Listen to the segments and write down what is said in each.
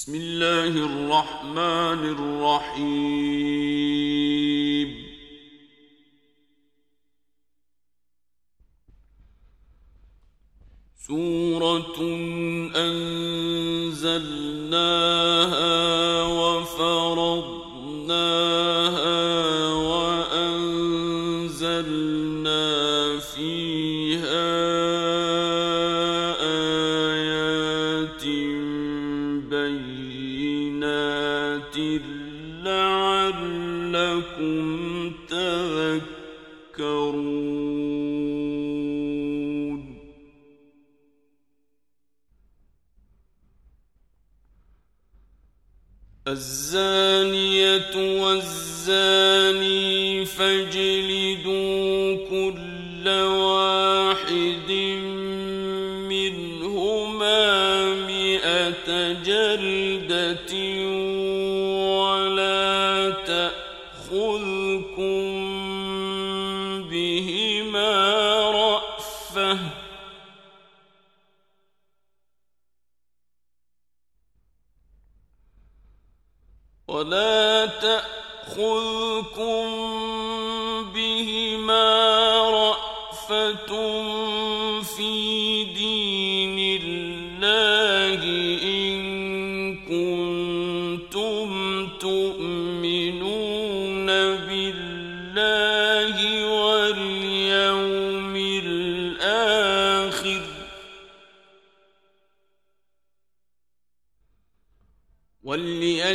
بسم الله الرحمن الرحيم. سورة أنزلناها والزانية والزانية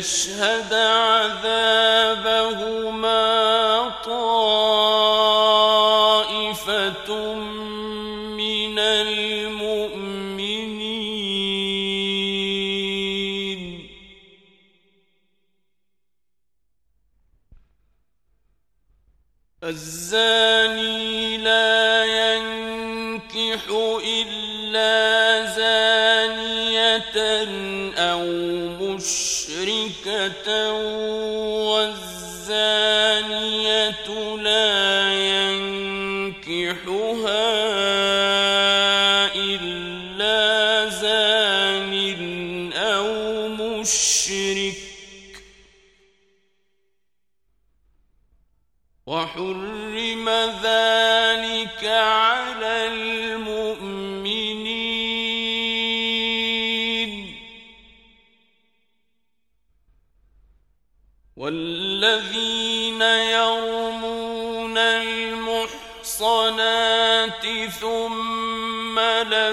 وليشهد عذابهما طائفة من المؤمنين. الزاني مشركة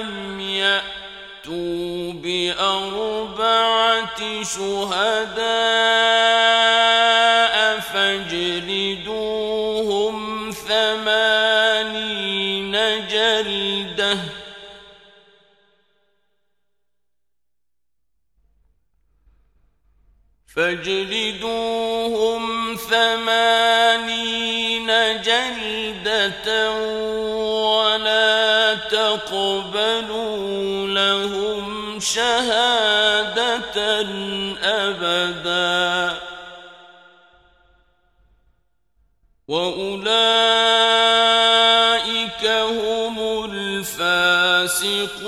لم يأتوا بأربعة شهداء فاجلدوهم ثمانين جلدة فاجلدوهم ثمانين جلدة ولا شهادة أبدا. وأولئك هم الفاسقون.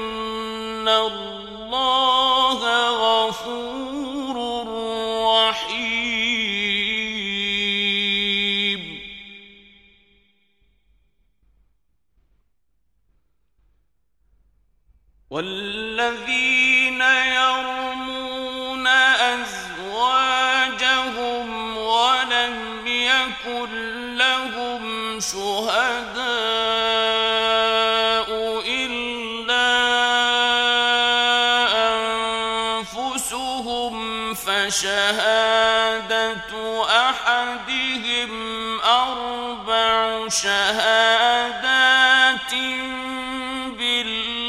فإن الله بالله.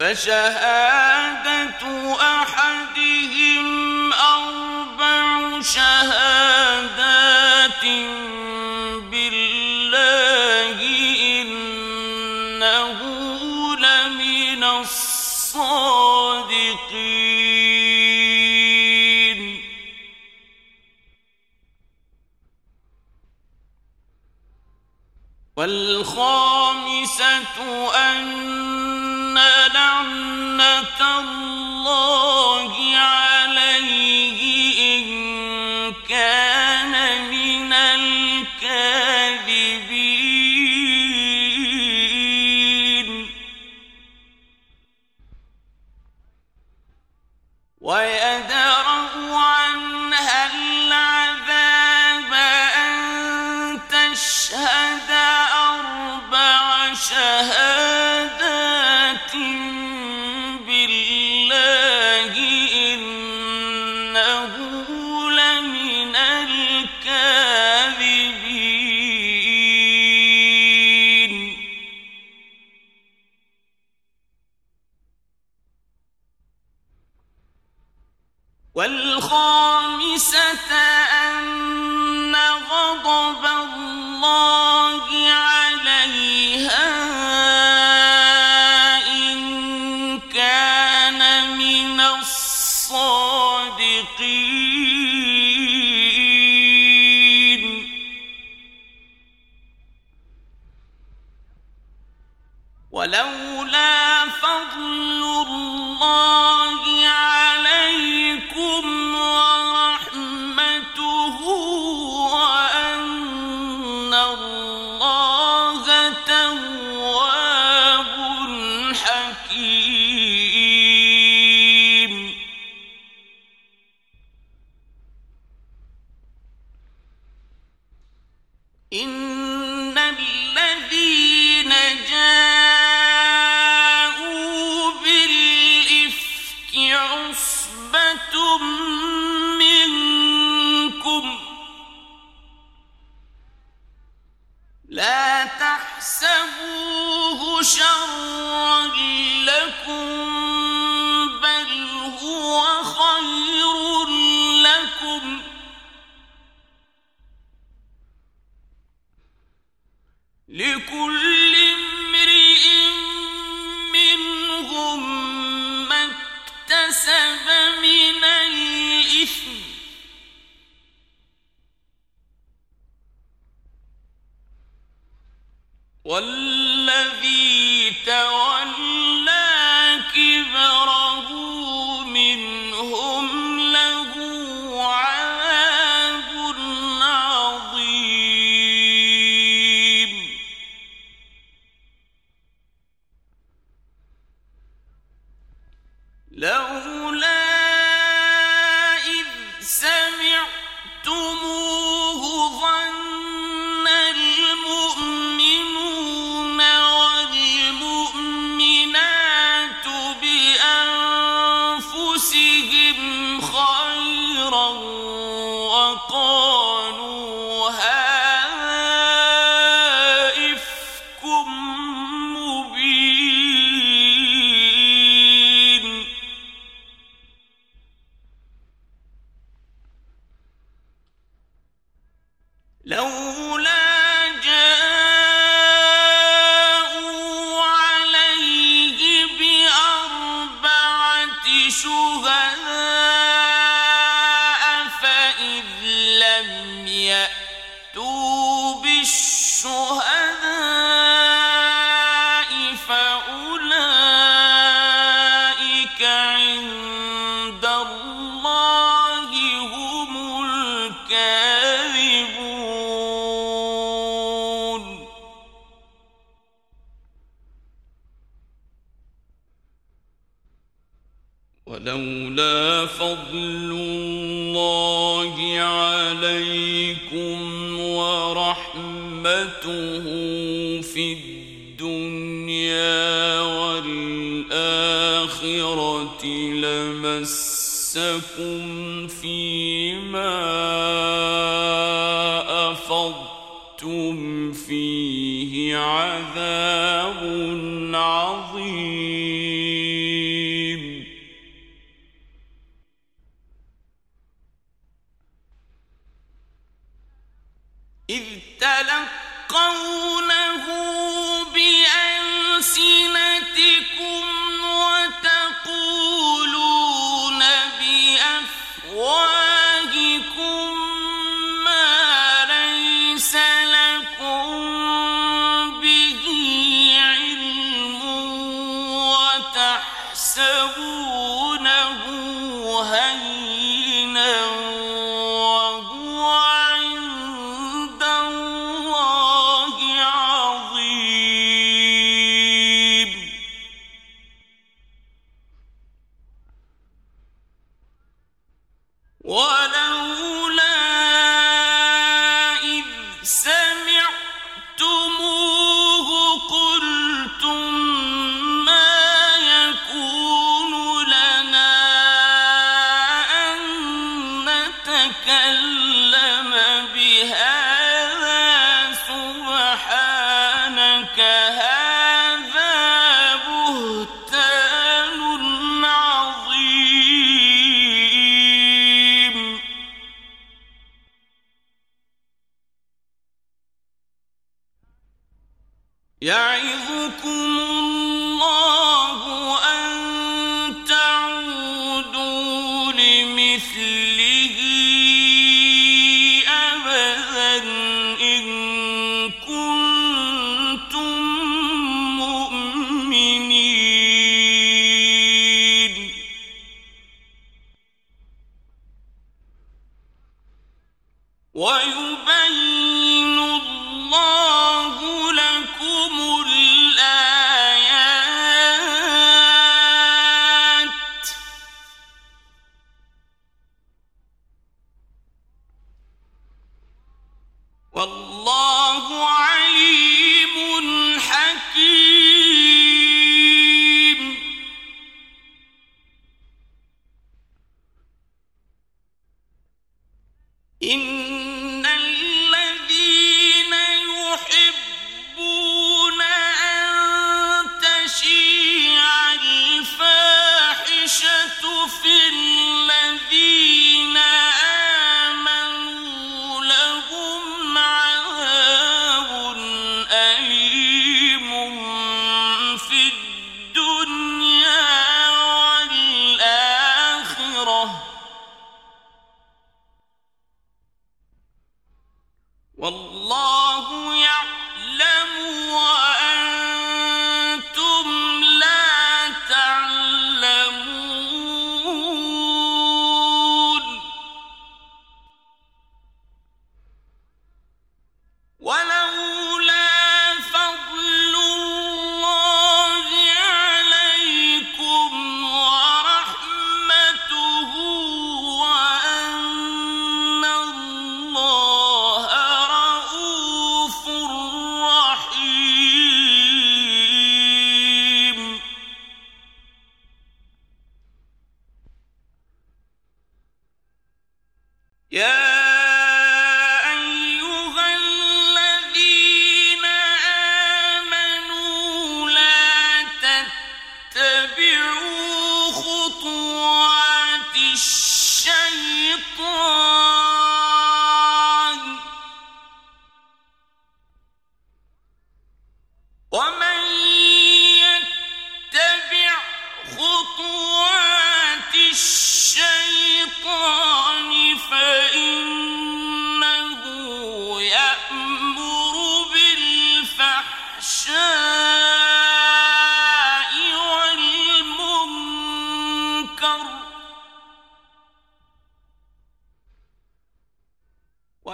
فشهادة أحدهم أربع شهادات أن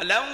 ولولا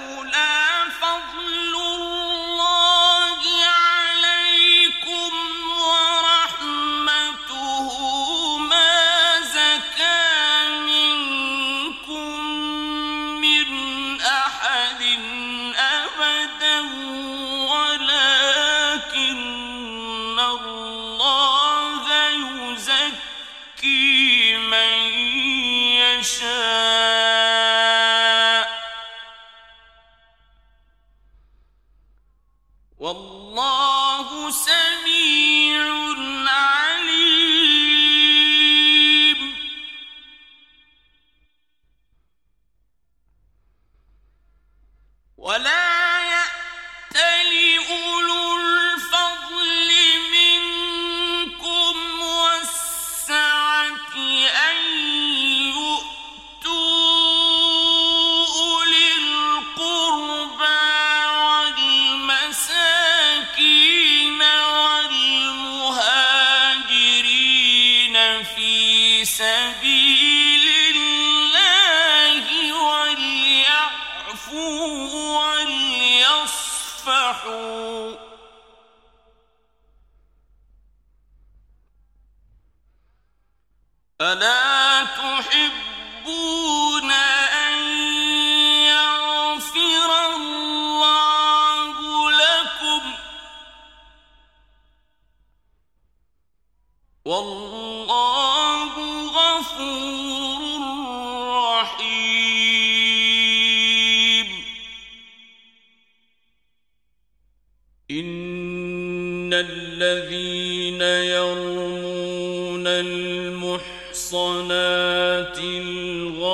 المحصنات الغافلات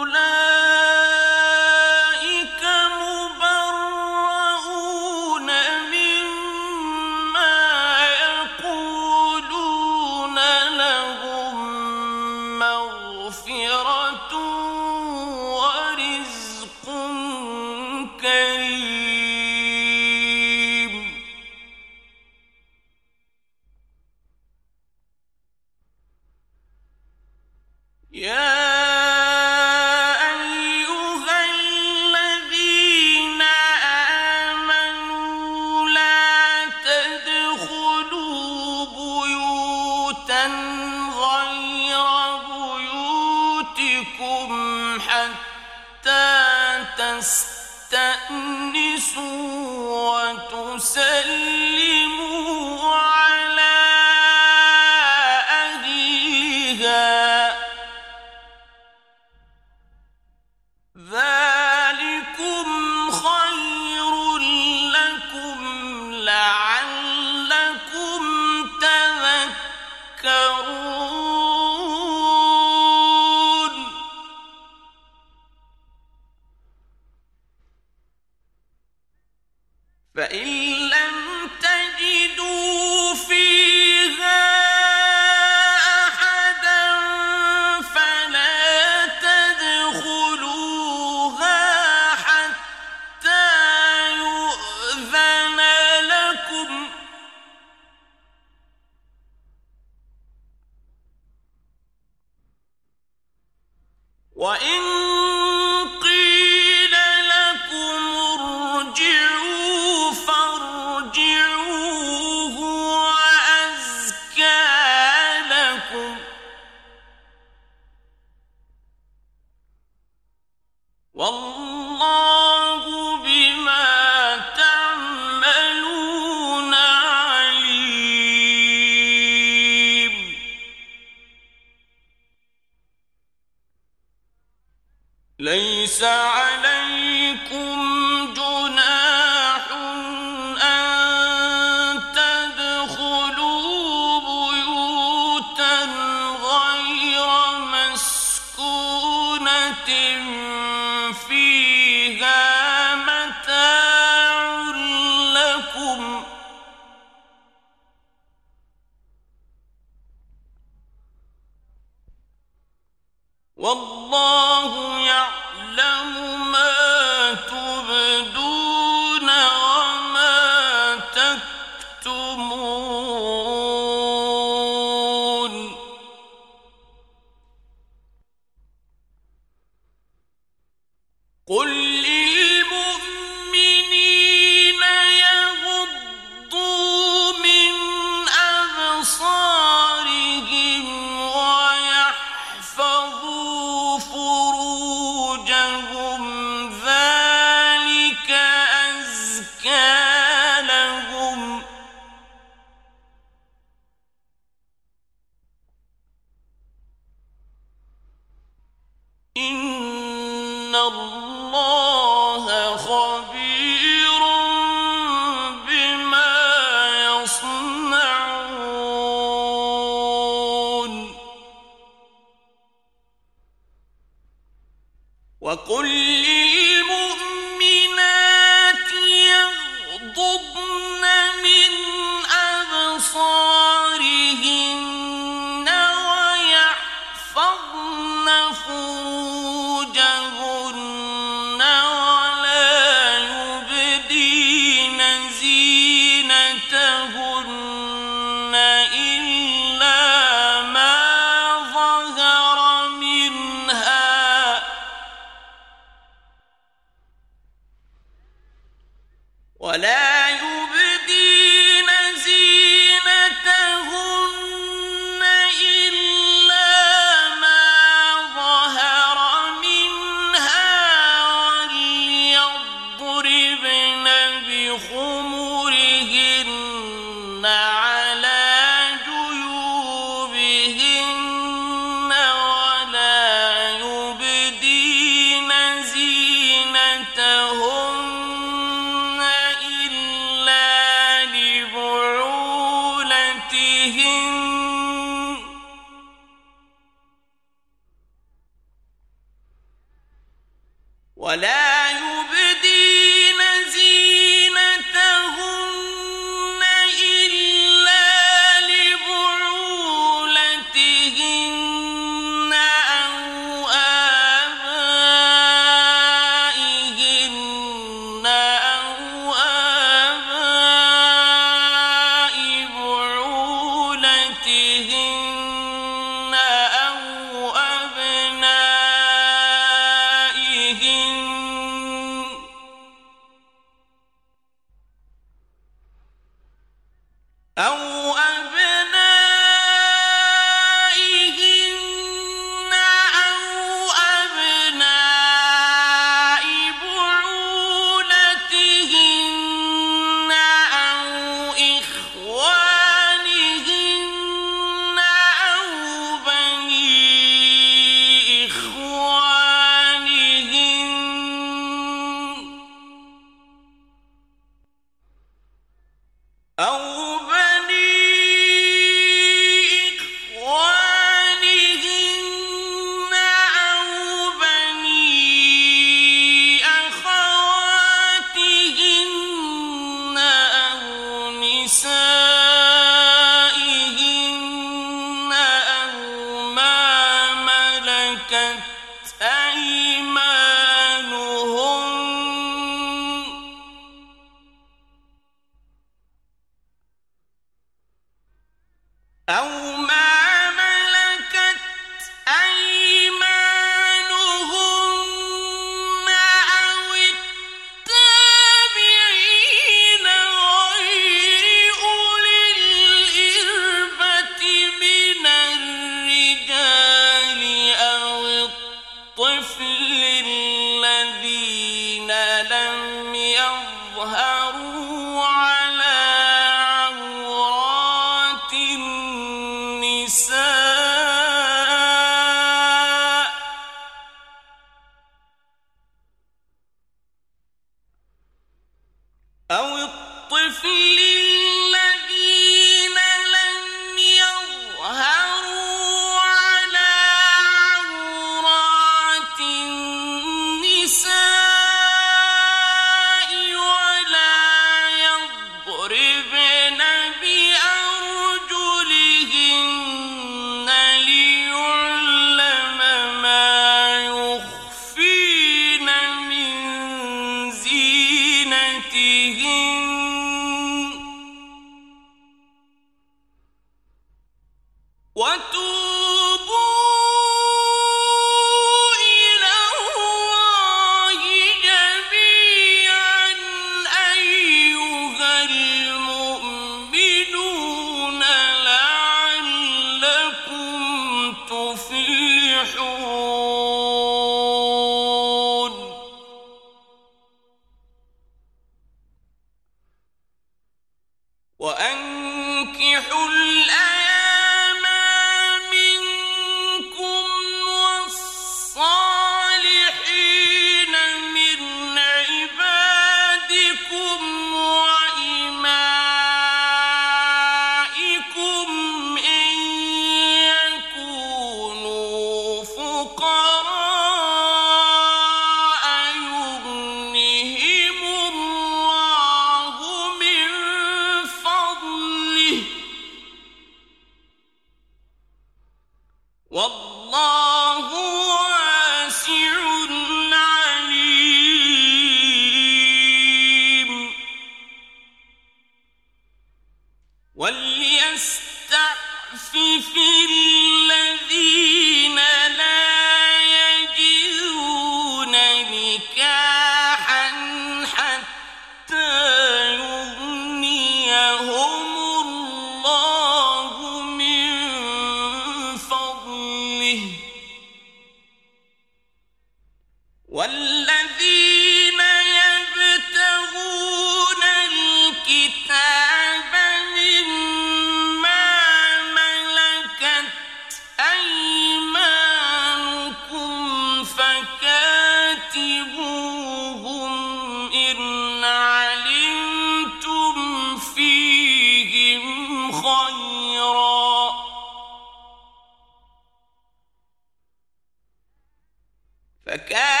فكان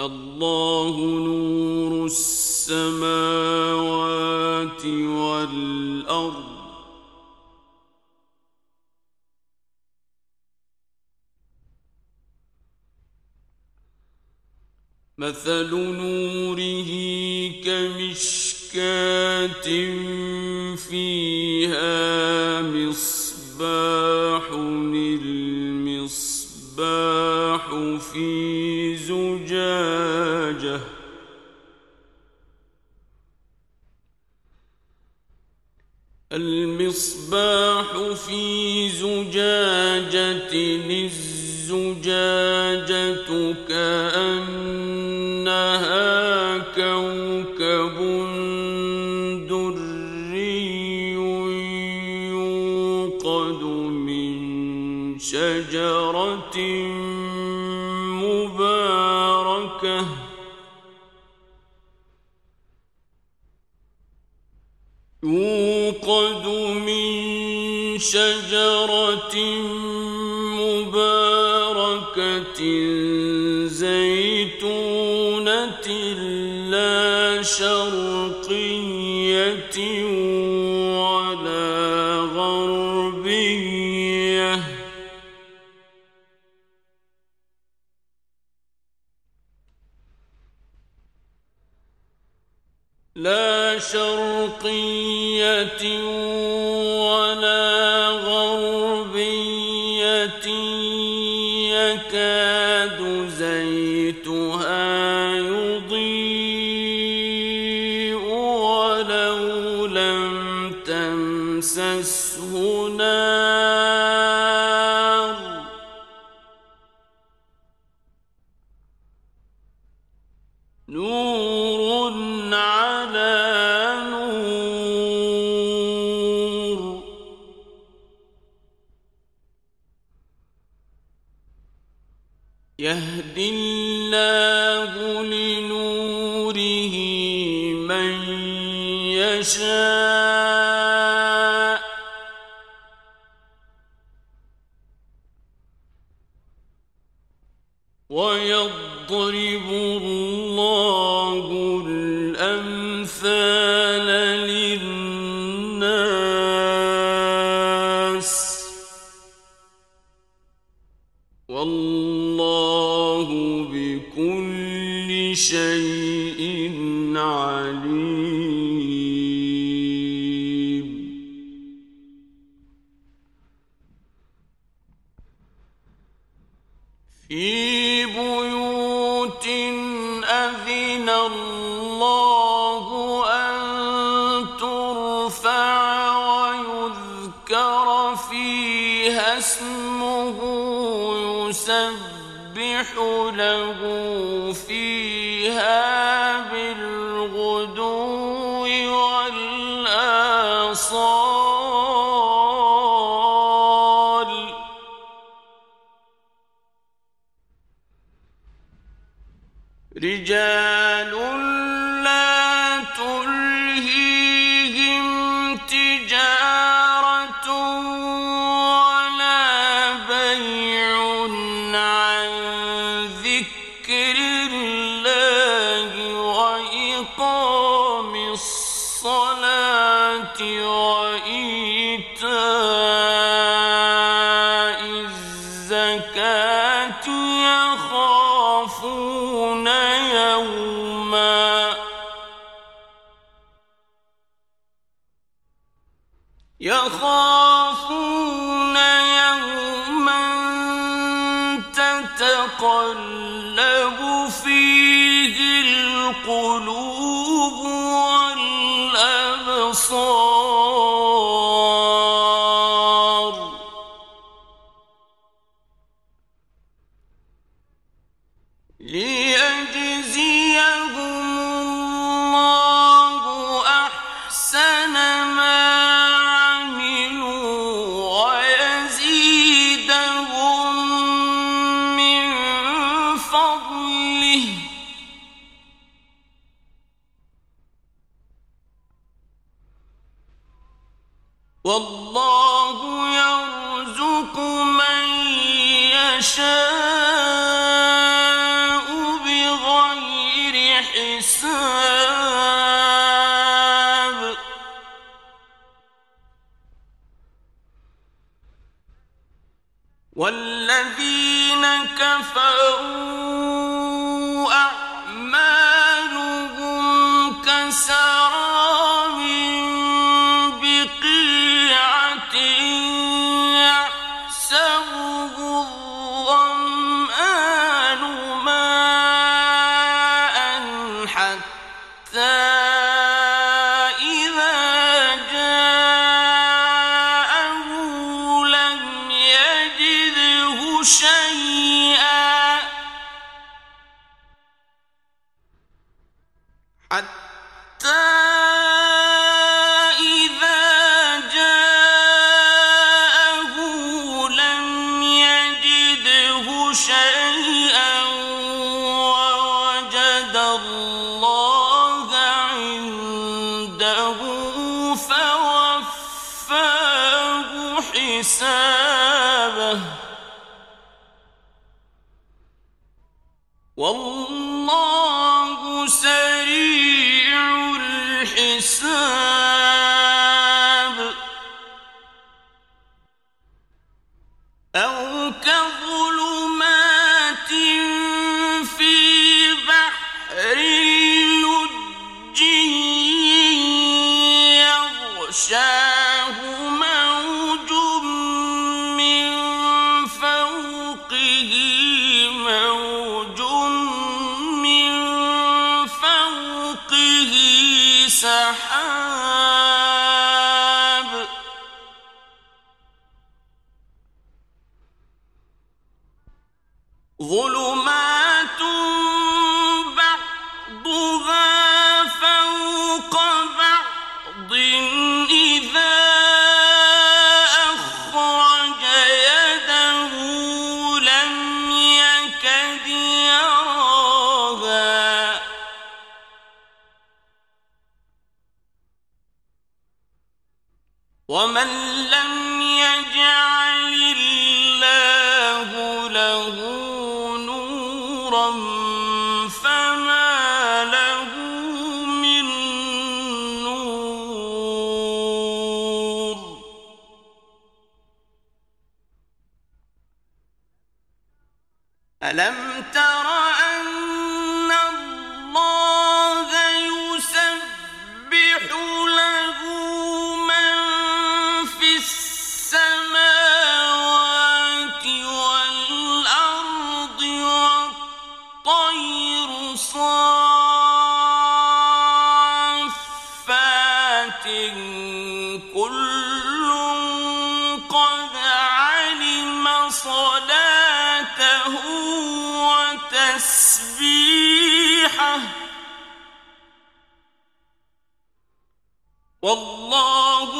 الله نور السماوات والأرض مثل نور فيها مصباح المصباح في تمسسه نار وإن من والله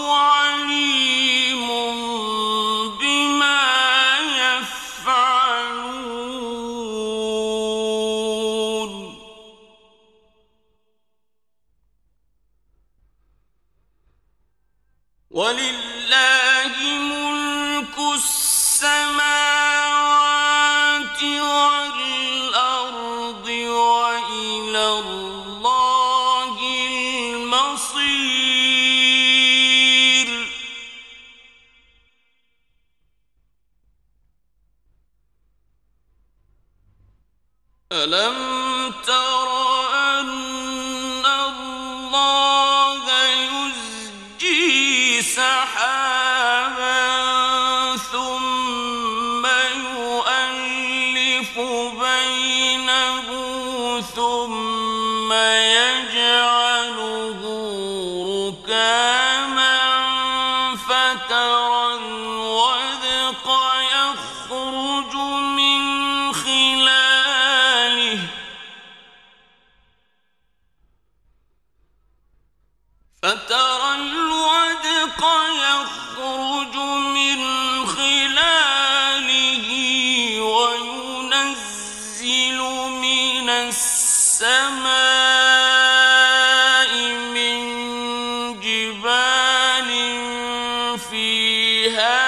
فيها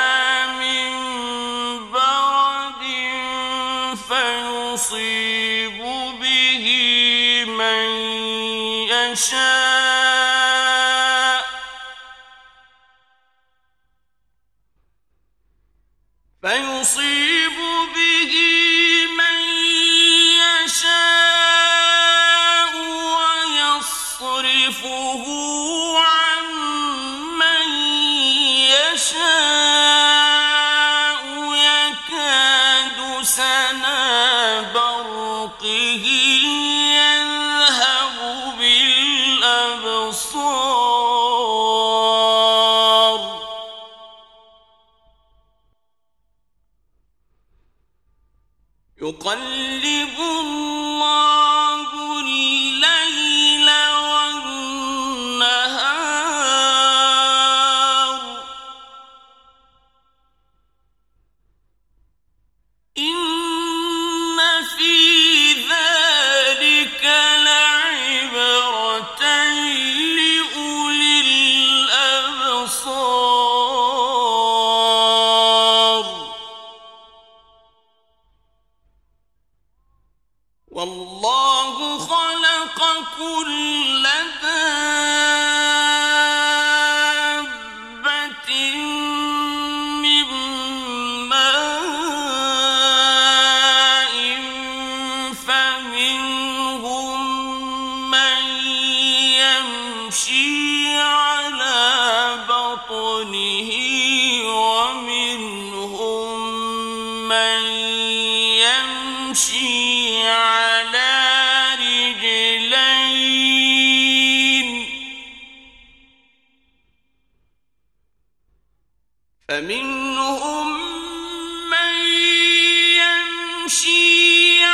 منهم من يمشي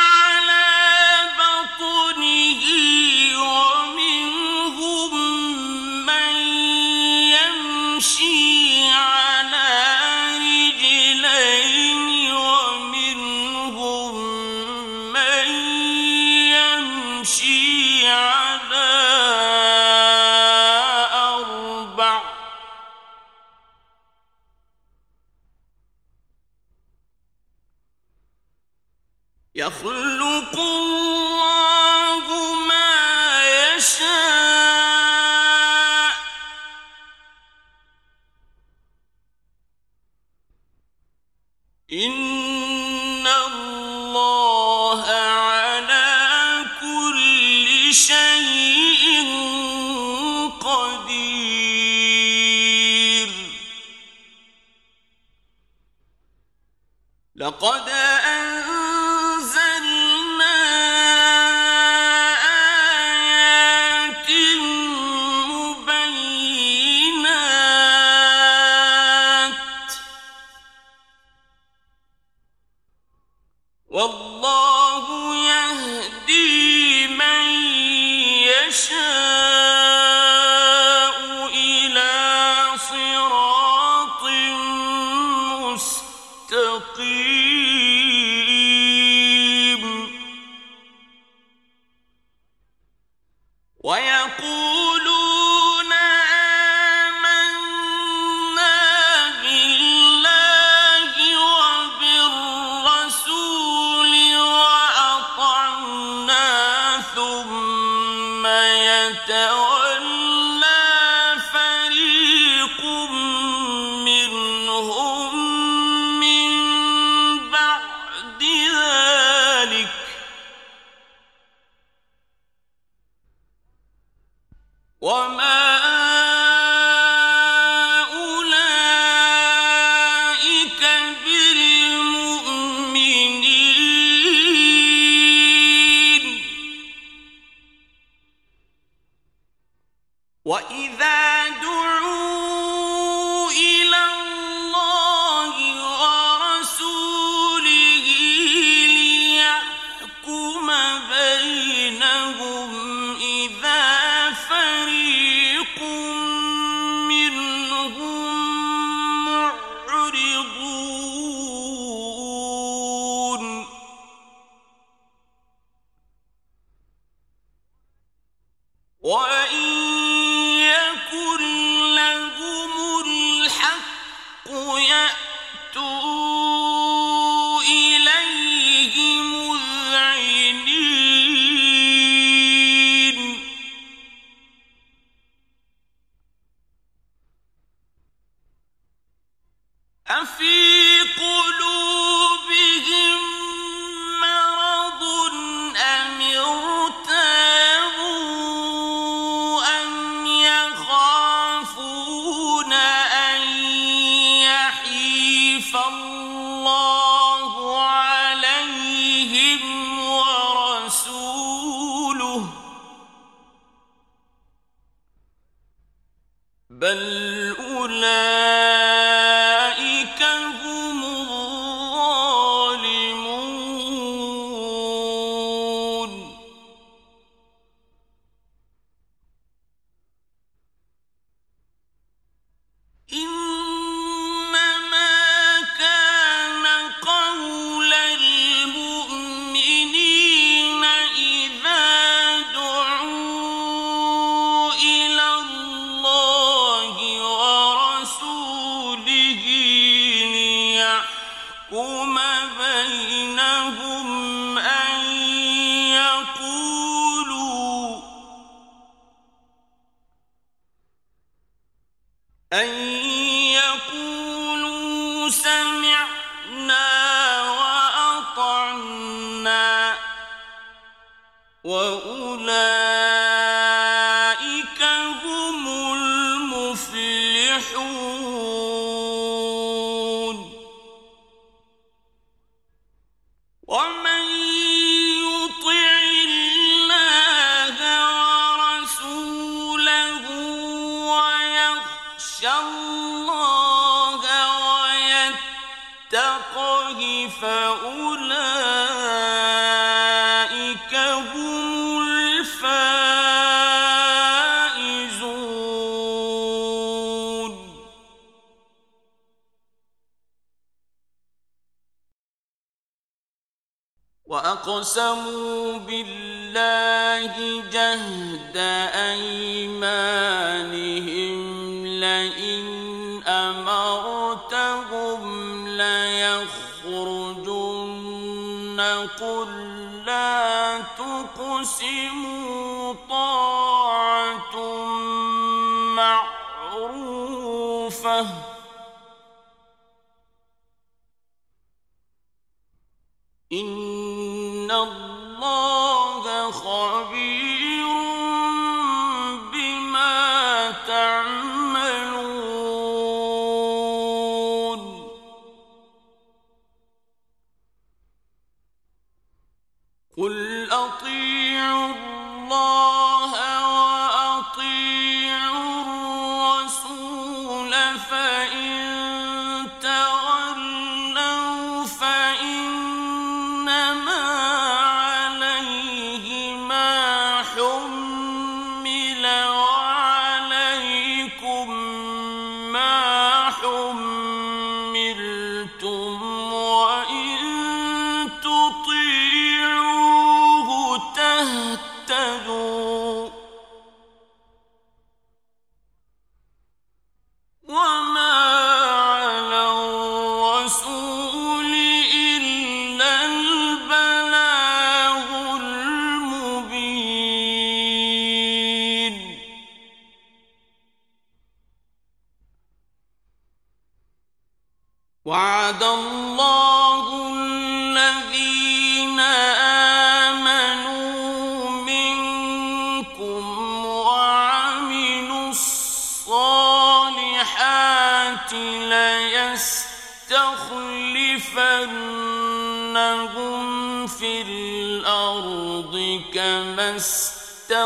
قل اطيعوا الله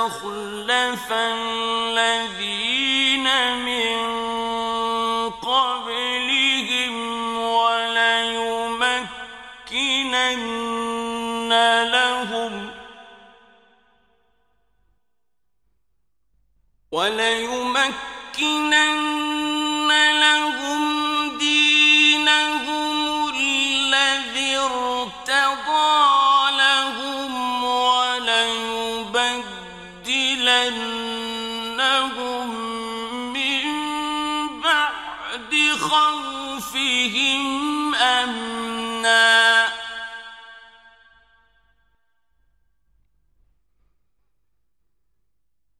استخلف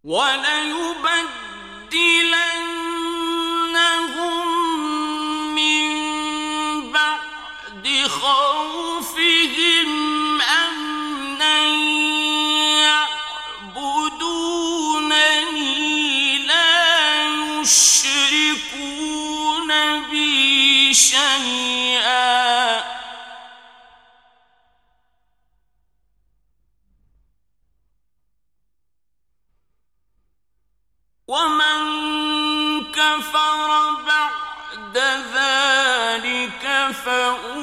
وليبدلنهم من بعد خوفهم فأولئك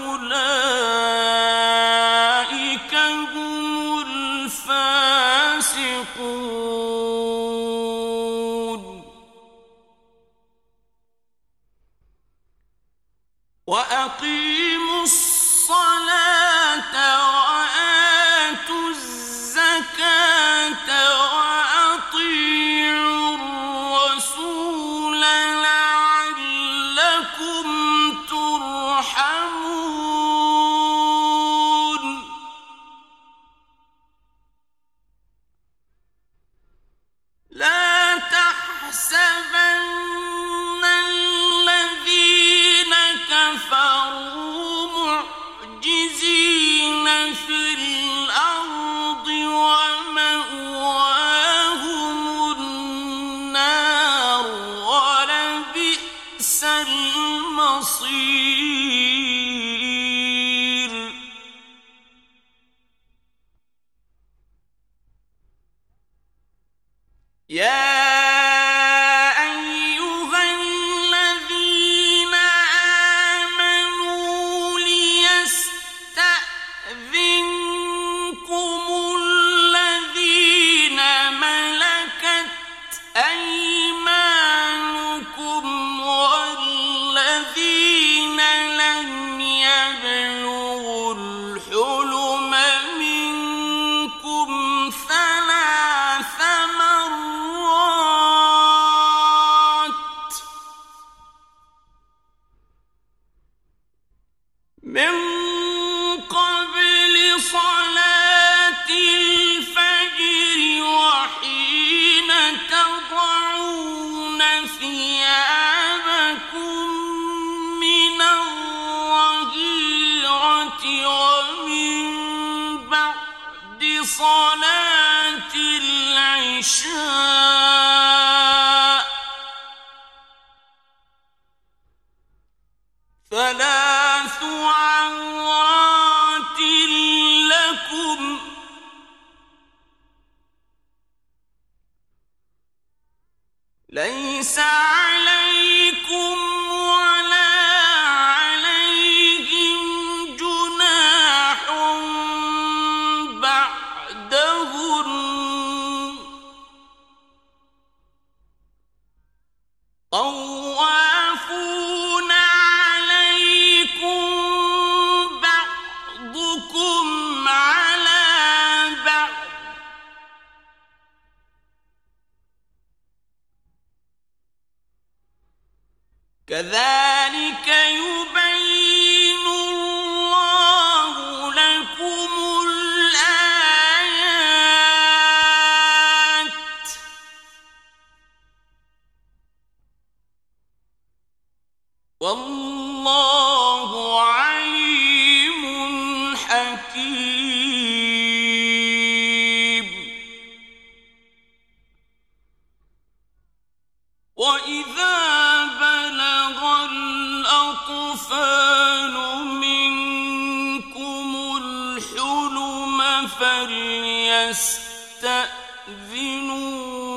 صلاة العشاء. ليس عليكم وَإِذَا بَلَغَ الْأَطْفَالُ مِنكُمُ الْحُلُمَ فَلْيَسْتَأْذِنُوا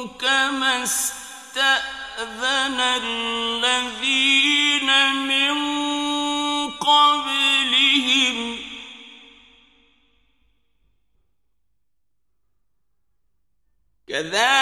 كَمَا اسْتَأْذَنَ الَّذِينَ مِن قَبْلِهِمْ كَذَلِكَ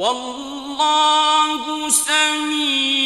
والله سميع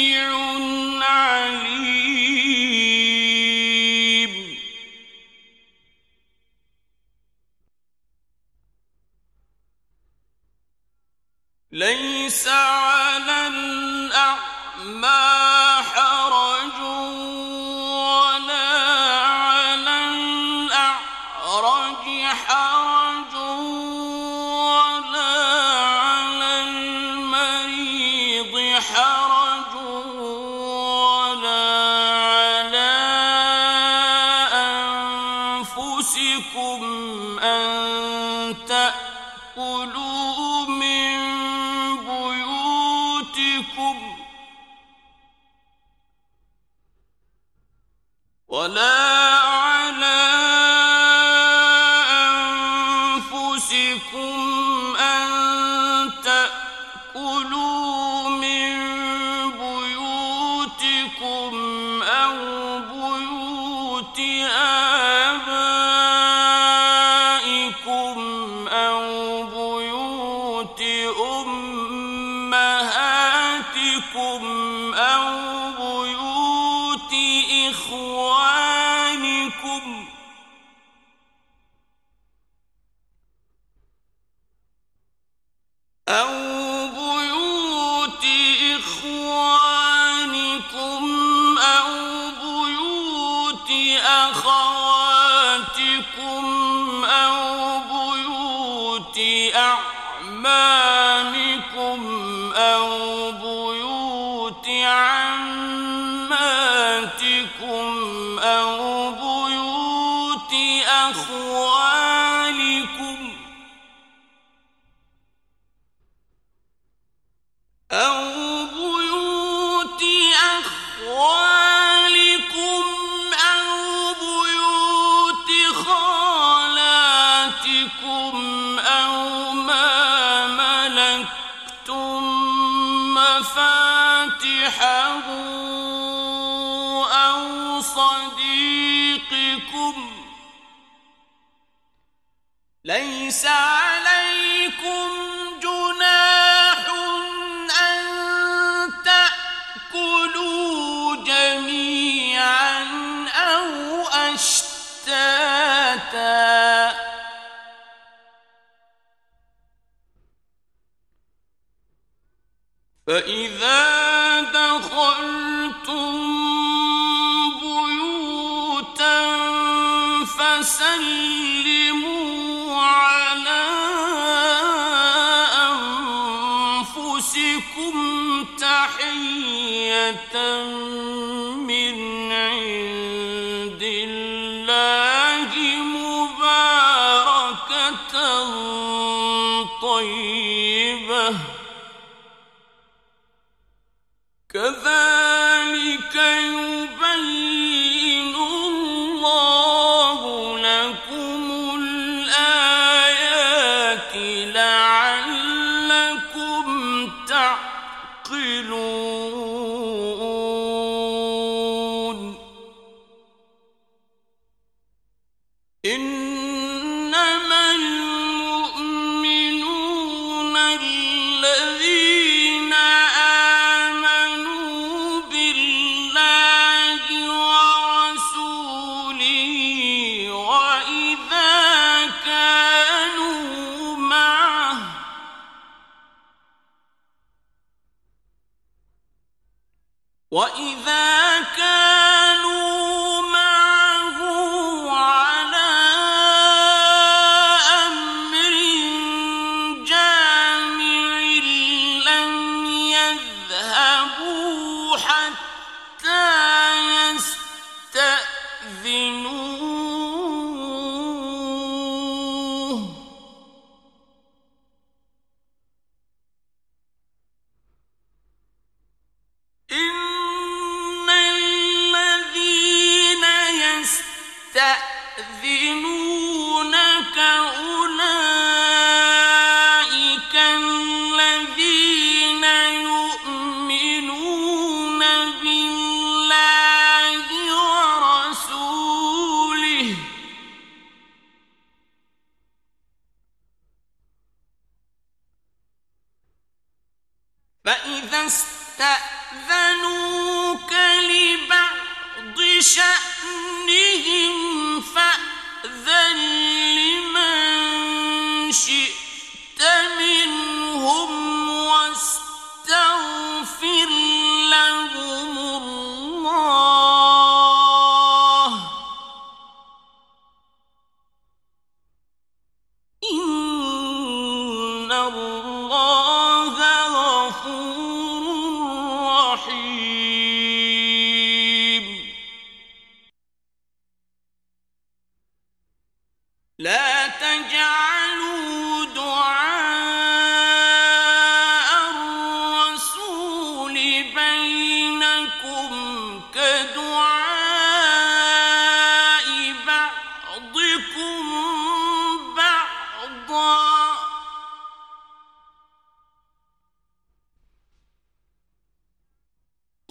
وَإِذَا كَانَ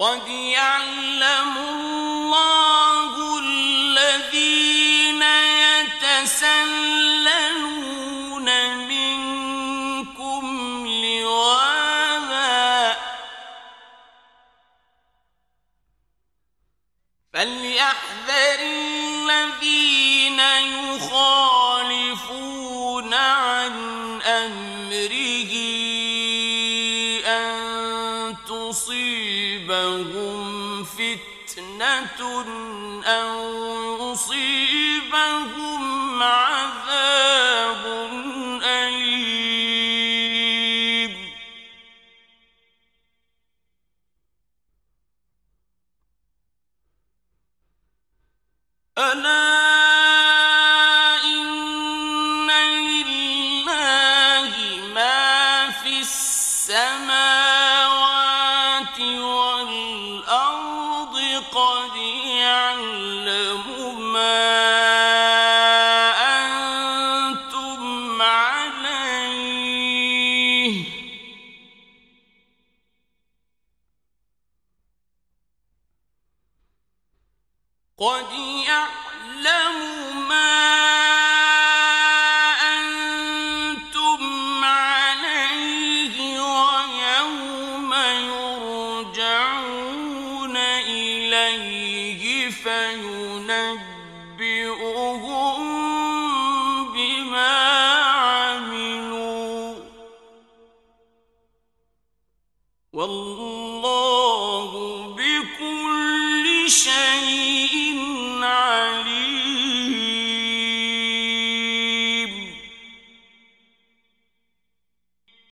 قد أو